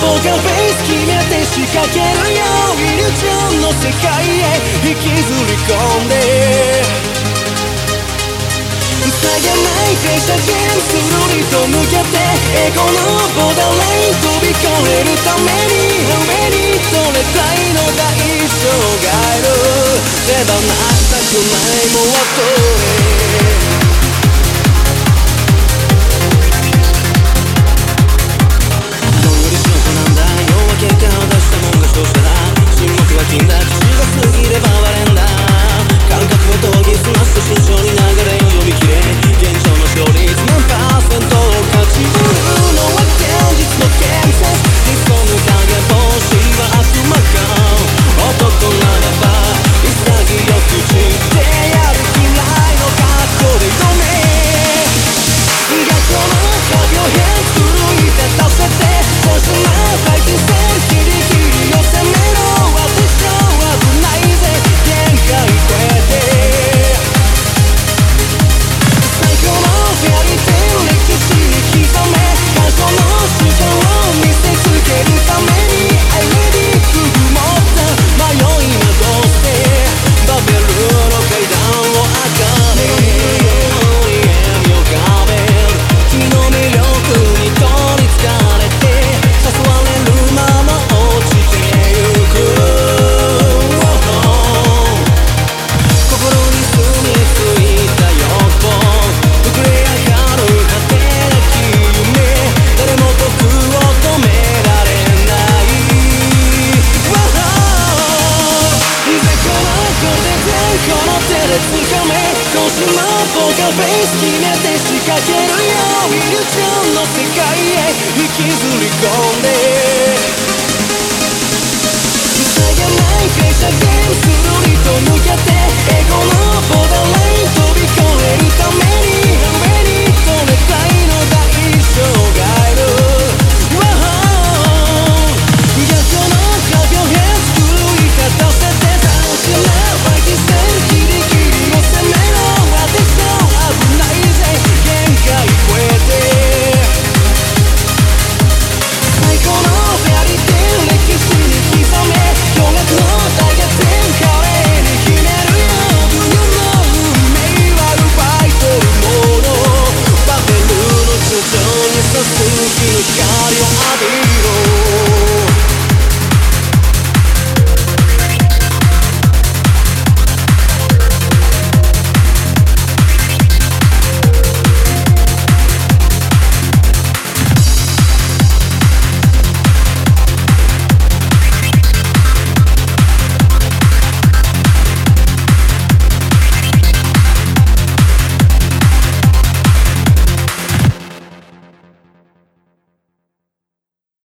ポーカーフェイス決めて仕掛けるよイリュージョンの世界へ引きずり込んで塞がない停車券するりと向けてエゴのボーダーライン飛び越えるために上にそれたいのだ一生がいる手放したくないもう後へ。しまうポーカーフェイス決めて仕掛けるよいるぜ